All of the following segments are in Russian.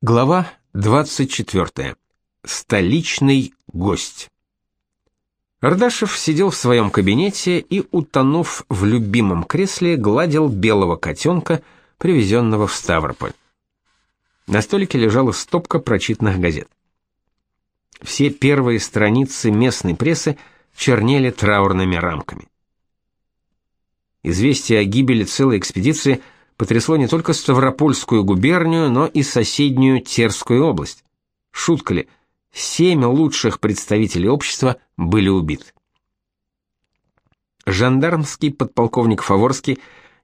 Глава 24. Столичный гость. Ардашев сидел в своем кабинете и, утонув в любимом кресле, гладил белого котенка, привезенного в Ставрополь. На столике лежала стопка прочитанных газет. Все первые страницы местной прессы чернели траурными рамками. Известие о гибели целой экспедиции – потрясло не только Ставропольскую губернию, но и соседнюю Терскую область. Шутка ли, семь лучших представителей общества были убиты. Жандармский подполковник Фаворский,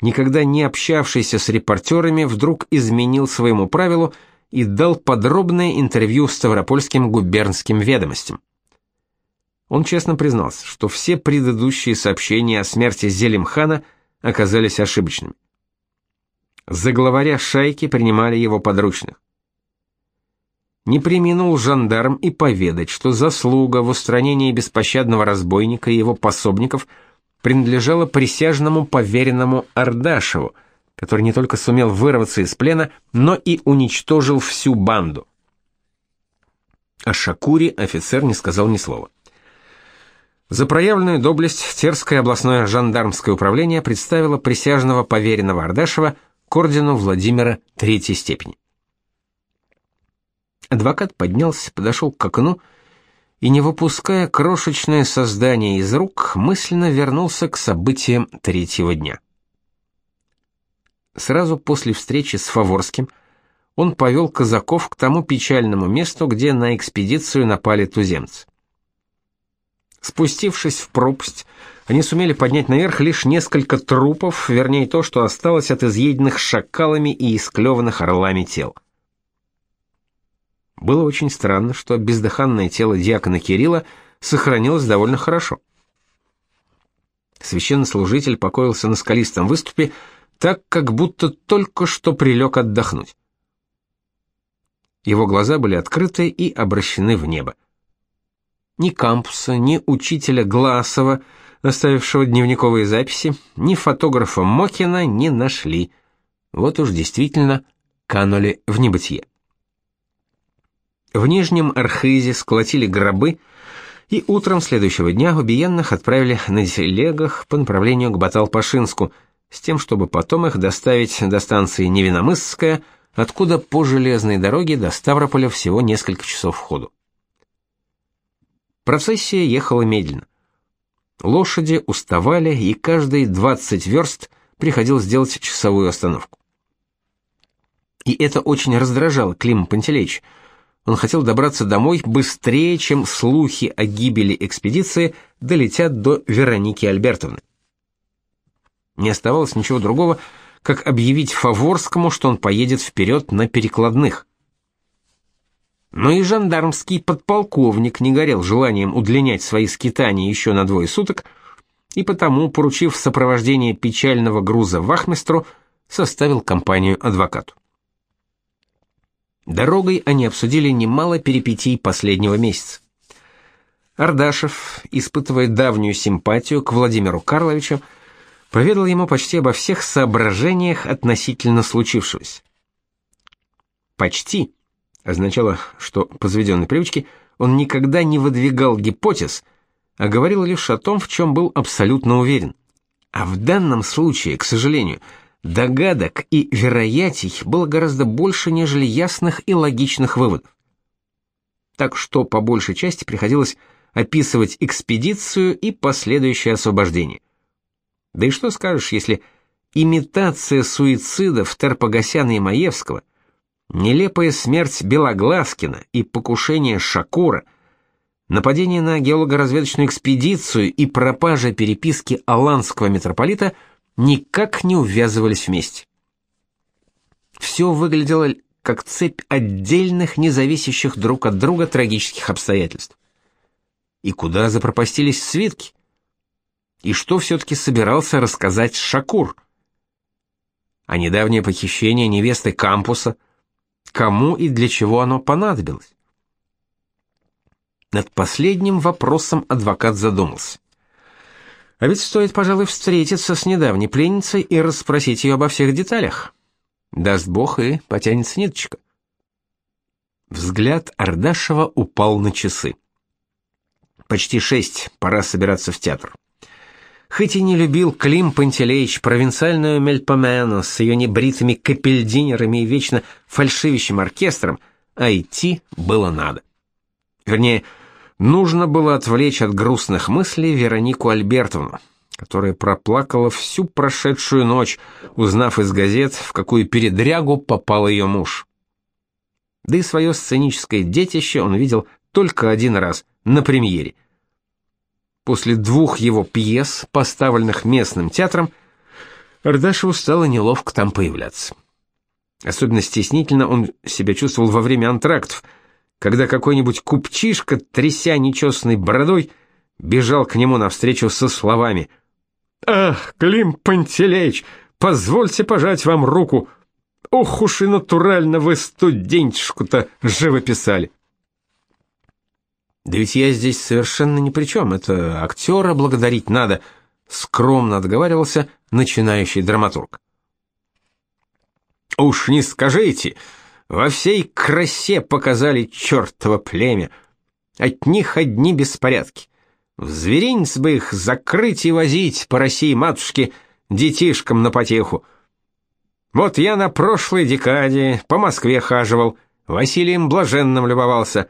никогда не общавшийся с репортерами, вдруг изменил своему правилу и дал подробное интервью Ставропольским губернским ведомостям. Он честно признался, что все предыдущие сообщения о смерти Зелимхана оказались ошибочными. За главаря шайки принимали его подручных. Не преминул жандарм и поведать, что заслуга в устранении беспощадного разбойника и его пособников принадлежала присяжному поверенному Ардашеву, который не только сумел вырваться из плена, но и уничтожил всю банду. О Шакуре офицер не сказал ни слова. За проявленную доблесть Терское областное жандармское управление представило присяжного поверенного Ардашева к ордену Владимира третьей степени. Адвокат поднялся, подошел к окну и, не выпуская крошечное создание из рук, мысленно вернулся к событиям третьего дня. Сразу после встречи с Фаворским он повел казаков к тому печальному месту, где на экспедицию напали туземцы. Спустившись в пропасть, они сумели поднять наверх лишь несколько трупов, вернее то, что осталось от изъеденных шакалами и исклеванных орлами тел. Было очень странно, что бездыханное тело диакона Кирилла сохранилось довольно хорошо. Священнослужитель покоился на скалистом выступе, так как будто только что прилег отдохнуть. Его глаза были открыты и обращены в небо ни кампуса, ни учителя Гласова, оставившего дневниковые записи, ни фотографа Мокина не нашли. Вот уж действительно канули в небытие. В Нижнем Архизе сколотили гробы, и утром следующего дня убиенных отправили на телегах по направлению к Батал-Пашинску, с тем, чтобы потом их доставить до станции Невиномысская, откуда по железной дороге до Ставрополя всего несколько часов ходу. Процессия ехала медленно. Лошади уставали, и каждые 20 верст приходилось делать часовую остановку. И это очень раздражало Клима Пантелеич. Он хотел добраться домой быстрее, чем слухи о гибели экспедиции долетят до Вероники Альбертовны. Не оставалось ничего другого, как объявить Фаворскому, что он поедет вперед на перекладных. Но и жандармский подполковник не горел желанием удлинять свои скитания еще на двое суток, и потому, поручив сопровождение печального груза вахмистру, составил компанию адвокату. Дорогой они обсудили немало перипетий последнего месяца. Ардашев, испытывая давнюю симпатию к Владимиру Карловичу, поведал ему почти обо всех соображениях относительно случившегося. Почти означало, что по заведенной привычке он никогда не выдвигал гипотез, а говорил лишь о том, в чем был абсолютно уверен. А в данном случае, к сожалению, догадок и вероятий было гораздо больше, нежели ясных и логичных выводов. Так что по большей части приходилось описывать экспедицию и последующее освобождение. Да и что скажешь, если имитация суицидов Терпогасяна и Маевского Нелепая смерть Белогласкина и покушение Шакура, нападение на геолого-разведочную экспедицию и пропажа переписки аланского митрополита никак не увязывались вместе. Все выглядело как цепь отдельных, независящих друг от друга трагических обстоятельств. И куда запропастились свитки? И что все-таки собирался рассказать Шакур? А недавнее похищение невесты кампуса – Кому и для чего оно понадобилось? Над последним вопросом адвокат задумался. А ведь стоит, пожалуй, встретиться с недавней пленницей и расспросить ее обо всех деталях. Даст Бог и потянется ниточка. Взгляд Ардашева упал на часы. Почти шесть, пора собираться в театр. Хоть и не любил Клим Пантелеич провинциальную Мельпомену с ее небритыми капельдинерами и вечно фальшивящим оркестром, а идти было надо. Вернее, нужно было отвлечь от грустных мыслей Веронику Альбертовну, которая проплакала всю прошедшую ночь, узнав из газет, в какую передрягу попал ее муж. Да и свое сценическое детище он видел только один раз на премьере. После двух его пьес, поставленных местным театром, Ардашеву стало неловко там появляться. Особенно стеснительно он себя чувствовал во время антрактов, когда какой-нибудь купчишка, тряся нечесанной бородой, бежал к нему навстречу со словами — Ах, Клим Пантелеич, позвольте пожать вам руку. Ох уж и натурально вы студентишку-то живописали. Да ведь я здесь совершенно ни при чем, это актера благодарить надо, скромно отговаривался начинающий драматург. Уж не скажите, во всей красе показали чертово племя. От них одни беспорядки. В зверинец бы их закрыть и возить по России матушке детишкам на потеху. Вот я на прошлой декаде по Москве хаживал, Василием Блаженным любовался.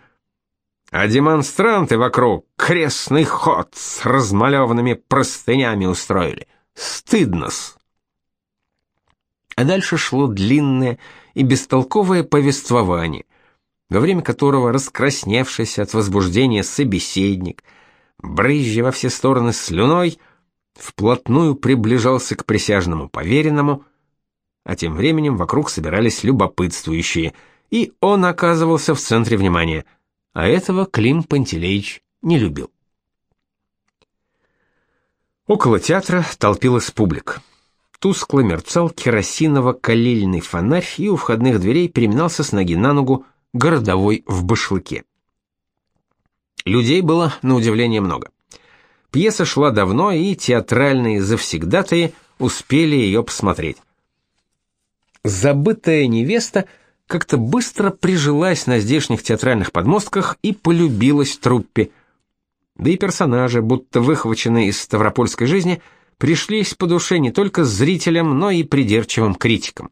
А демонстранты вокруг крестный ход с размалеванными простынями устроили. Стыдно-с. А дальше шло длинное и бестолковое повествование, во время которого раскрасневшийся от возбуждения собеседник — брызжа во все стороны слюной, вплотную приближался к присяжному поверенному, а тем временем вокруг собирались любопытствующие, и он оказывался в центре внимания, а этого Клим Пантелеич не любил. Около театра толпилась публика. Тускло мерцал керосиново-калильный фонарь, и у входных дверей переминался с ноги на ногу городовой в башлыке. Людей было на удивление много. Пьеса шла давно, и театральные завсегдатые успели ее посмотреть. Забытая невеста как-то быстро прижилась на здешних театральных подмостках и полюбилась труппе. Да и персонажи, будто выхваченные из ставропольской жизни, пришлись по душе не только зрителям, но и придирчивым критикам.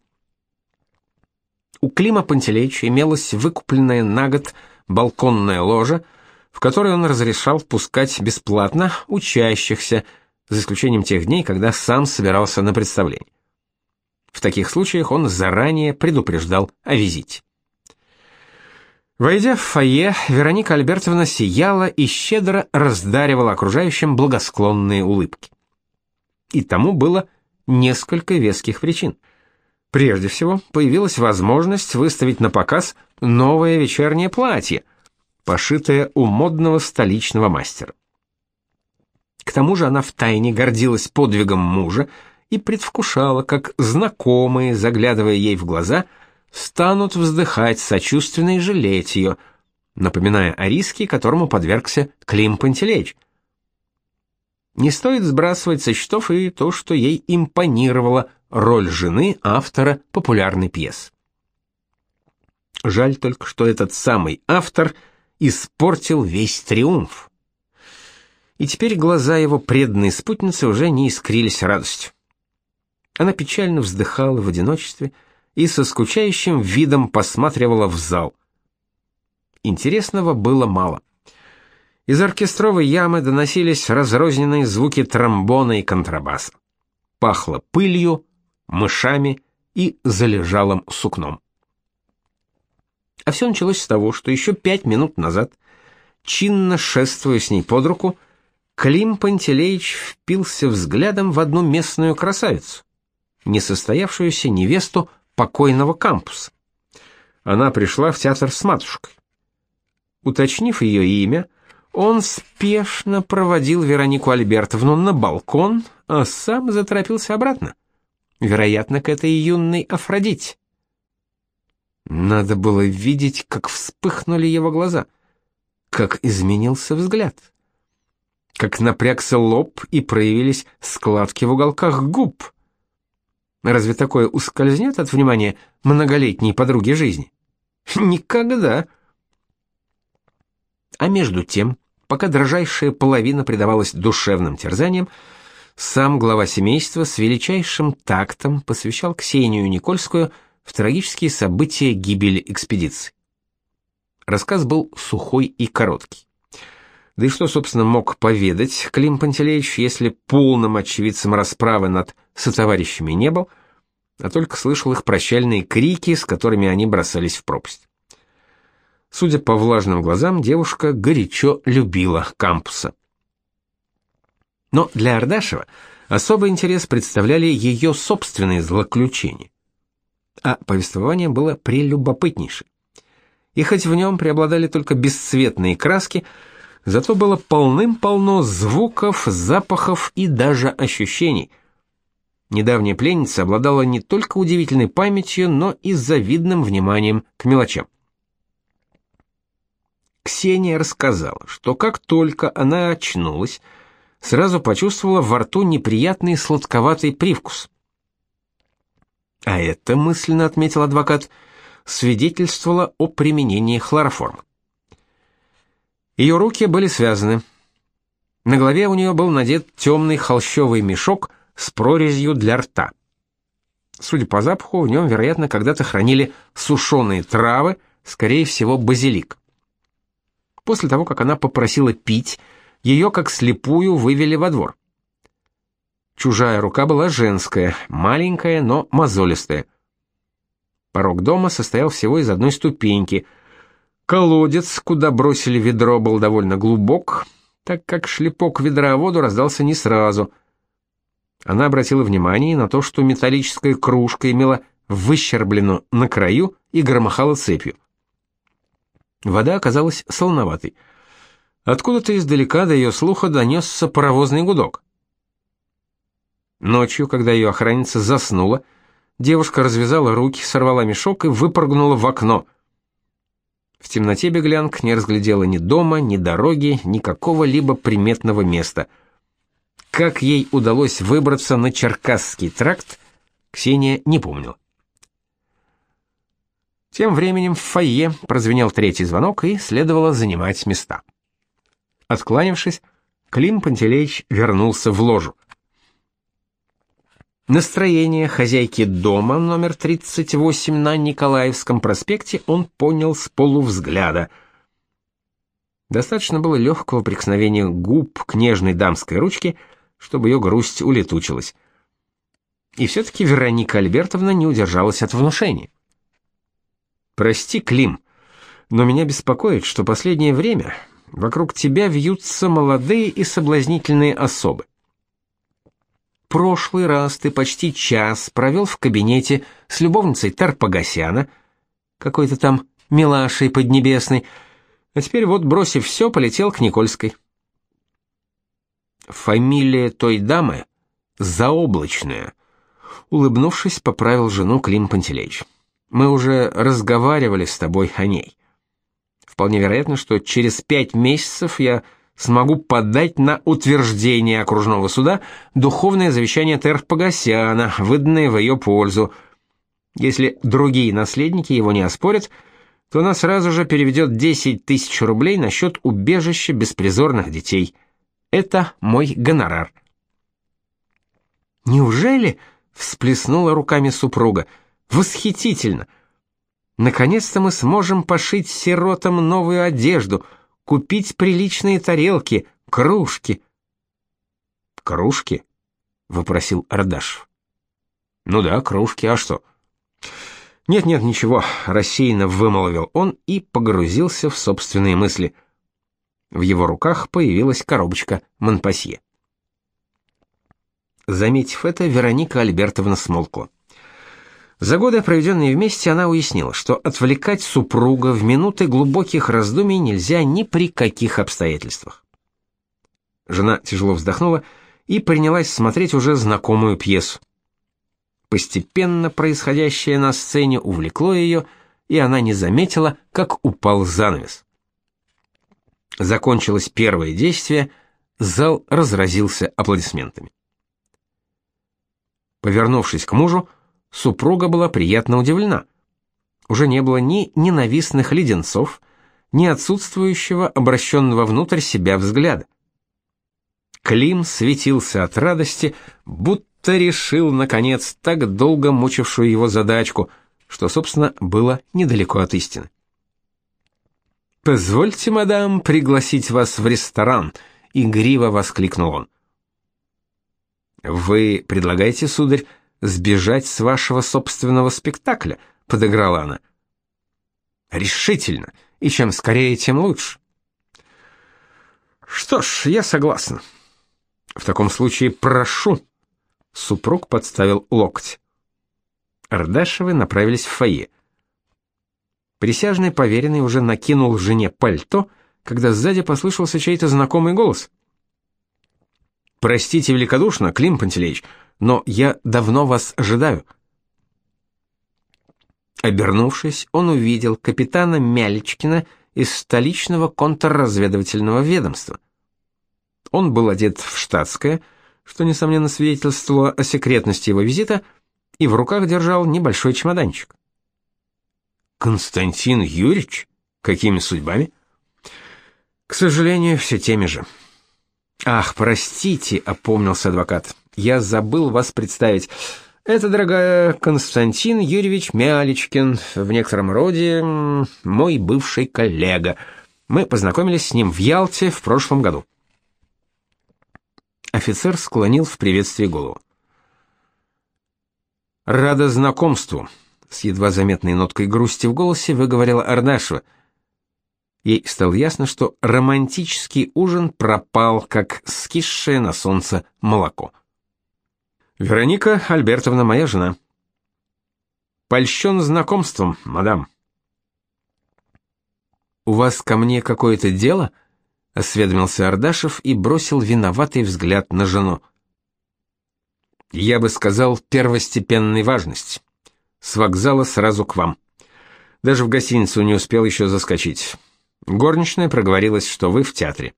У Клима Пантелеича имелась выкупленная на год балконная ложа, в который он разрешал впускать бесплатно учащихся, за исключением тех дней, когда сам собирался на представление. В таких случаях он заранее предупреждал о визите. Войдя в фойе, Вероника Альбертовна сияла и щедро раздаривала окружающим благосклонные улыбки. И тому было несколько веских причин. Прежде всего, появилась возможность выставить на показ новое вечернее платье – пошитая у модного столичного мастера. К тому же она втайне гордилась подвигом мужа и предвкушала, как знакомые, заглядывая ей в глаза, станут вздыхать сочувственно и жалеть ее, напоминая о риске, которому подвергся Клим Пантелеич. Не стоит сбрасывать со счетов и то, что ей импонировала роль жены автора популярной пьесы. Жаль только, что этот самый автор – испортил весь триумф. И теперь глаза его преданной спутницы уже не искрились радостью. Она печально вздыхала в одиночестве и со скучающим видом посматривала в зал. Интересного было мало. Из оркестровой ямы доносились разрозненные звуки тромбона и контрабаса. Пахло пылью, мышами и залежалым сукном. А все началось с того, что еще пять минут назад, чинно шествуя с ней под руку, Клим Пантелеич впился взглядом в одну местную красавицу, несостоявшуюся невесту покойного кампуса. Она пришла в театр с матушкой. Уточнив ее имя, он спешно проводил Веронику Альбертовну на балкон, а сам заторопился обратно. Вероятно, к этой юной Афродите. Надо было видеть, как вспыхнули его глаза, как изменился взгляд, как напрягся лоб и проявились складки в уголках губ. Разве такое ускользнет от внимания многолетней подруги жизни? Никогда. А между тем, пока дрожайшая половина предавалась душевным терзаниям, сам глава семейства с величайшим тактом посвящал Ксению Никольскую в трагические события гибели экспедиции. Рассказ был сухой и короткий. Да и что, собственно, мог поведать Клим Пантелеич, если полным очевидцем расправы над сотоварищами не был, а только слышал их прощальные крики, с которыми они бросались в пропасть. Судя по влажным глазам, девушка горячо любила кампуса. Но для Ардашева особый интерес представляли ее собственные злоключения. А повествование было прелюбопытнейшее. И хоть в нем преобладали только бесцветные краски, зато было полным-полно звуков, запахов и даже ощущений. Недавняя пленница обладала не только удивительной памятью, но и завидным вниманием к мелочам. Ксения рассказала, что как только она очнулась, сразу почувствовала во рту неприятный сладковатый привкус. А это, мысленно отметил адвокат, свидетельствовало о применении хлороформа. Ее руки были связаны. На голове у нее был надет темный холщовый мешок с прорезью для рта. Судя по запаху, в нем, вероятно, когда-то хранили сушеные травы, скорее всего, базилик. После того, как она попросила пить, ее как слепую вывели во двор. Чужая рука была женская, маленькая, но мозолистая. Порог дома состоял всего из одной ступеньки. Колодец, куда бросили ведро, был довольно глубок, так как шлепок ведра о воду раздался не сразу. Она обратила внимание на то, что металлическая кружка имела выщербленную на краю и громыхала цепью. Вода оказалась солоноватой. Откуда-то издалека до ее слуха донесся паровозный гудок. Ночью, когда ее охранница заснула, девушка развязала руки, сорвала мешок и выпрыгнула в окно. В темноте беглянка не разглядела ни дома, ни дороги, ни какого-либо приметного места. Как ей удалось выбраться на Черкасский тракт, Ксения не помнила. Тем временем в фойе прозвенел третий звонок и следовало занимать места. Откланившись, Клим Пантелеич вернулся в ложу. Настроение хозяйки дома номер 38 на Николаевском проспекте он понял с полувзгляда. Достаточно было легкого прикосновения губ к нежной дамской ручке, чтобы ее грусть улетучилась. И все-таки Вероника Альбертовна не удержалась от внушения. «Прости, Клим, но меня беспокоит, что последнее время Вокруг тебя вьются молодые и соблазнительные особы. Прошлый раз ты почти час провел в кабинете с любовницей Тарпагасяна, какой-то там милашей поднебесной, а теперь вот, бросив все, полетел к Никольской. Фамилия той дамы заоблачная, улыбнувшись, поправил жену Клим Пантелеич. Мы уже разговаривали с тобой о ней. Вполне вероятно, что через пять месяцев я смогу подать на утверждение окружного суда духовное завещание Терх Погосяна, выданное в ее пользу. Если другие наследники его не оспорят, то она сразу же переведет 10 тысяч рублей на счет убежища беспризорных детей. Это мой гонорар. Неужели? всплеснула руками супруга. Восхитительно. Наконец-то мы сможем пошить сиротам новую одежду, купить приличные тарелки, кружки. Кружки? вопросил Ардашев. Ну да, кружки, а что? Нет, нет, ничего, рассеянно вымолвил он и погрузился в собственные мысли. В его руках появилась коробочка Монпасье. Заметив это, Вероника Альбертовна смолкла. За годы, проведенные вместе, она уяснила, что отвлекать супруга в минуты глубоких раздумий нельзя ни при каких обстоятельствах. Жена тяжело вздохнула и принялась смотреть уже знакомую пьесу. Постепенно происходящее на сцене увлекло ее, и она не заметила, как упал занавес. Закончилось первое действие, зал разразился аплодисментами. Повернувшись к мужу, Супруга была приятно удивлена. Уже не было ни ненавистных леденцов, ни отсутствующего обращенного внутрь себя взгляда. Клим светился от радости, будто решил наконец так долго мучившую его задачку, что, собственно, было недалеко от истины. Позвольте, мадам, пригласить вас в ресторан, игриво воскликнул он. Вы предлагаете, сударь, сбежать с вашего собственного спектакля, подыграла она. Решительно, и чем скорее, тем лучше. Что ж, я согласна. В таком случае прошу. Супруг подставил локоть. Ардашевы направились в фойе. Присяжный поверенный уже накинул жене пальто, когда сзади послышался чей-то знакомый голос. Простите великодушно, Клим Пантелеич, но я давно вас ожидаю. Обернувшись, он увидел капитана Мялечкина из столичного контрразведывательного ведомства. Он был одет в штатское, что несомненно свидетельствовало о секретности его визита, и в руках держал небольшой чемоданчик. Константин Юрьевич? Какими судьбами? К сожалению, все теми же. Ах, простите, опомнился адвокат. Я забыл вас представить. Это, дорогая, Константин Юрьевич Мялечкин, в некотором роде мой бывший коллега. Мы познакомились с ним в Ялте в прошлом году. Офицер склонил в приветствии голову. Рада знакомству, с едва заметной ноткой грусти в голосе выговорила Ардашева. Ей стало ясно, что романтический ужин пропал, как скисшее на солнце молоко. Вероника Альбертовна моя жена. Польщен знакомством, мадам. У вас ко мне какое-то дело? осведомился Ардашев и бросил виноватый взгляд на жену. Я бы сказал, первостепенной важности. С вокзала сразу к вам. Даже в гостиницу не успел еще заскочить. Горничная проговорилась, что вы в театре.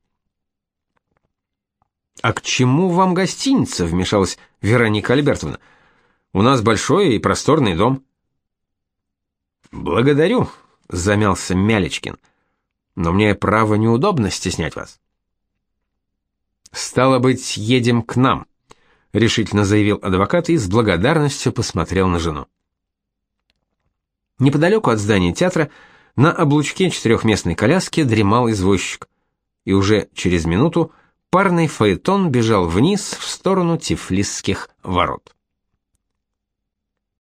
А к чему вам гостиница? вмешалась Вероника Альбертовна. У нас большой и просторный дом. Благодарю, замялся Мялечкин. Но мне право неудобно стеснять вас. Стало быть, едем к нам, решительно заявил адвокат и с благодарностью посмотрел на жену. Неподалеку от здания театра на облучке четырехместной коляски дремал извозчик. И уже через минуту парный фаэтон бежал вниз в сторону Тифлисских ворот.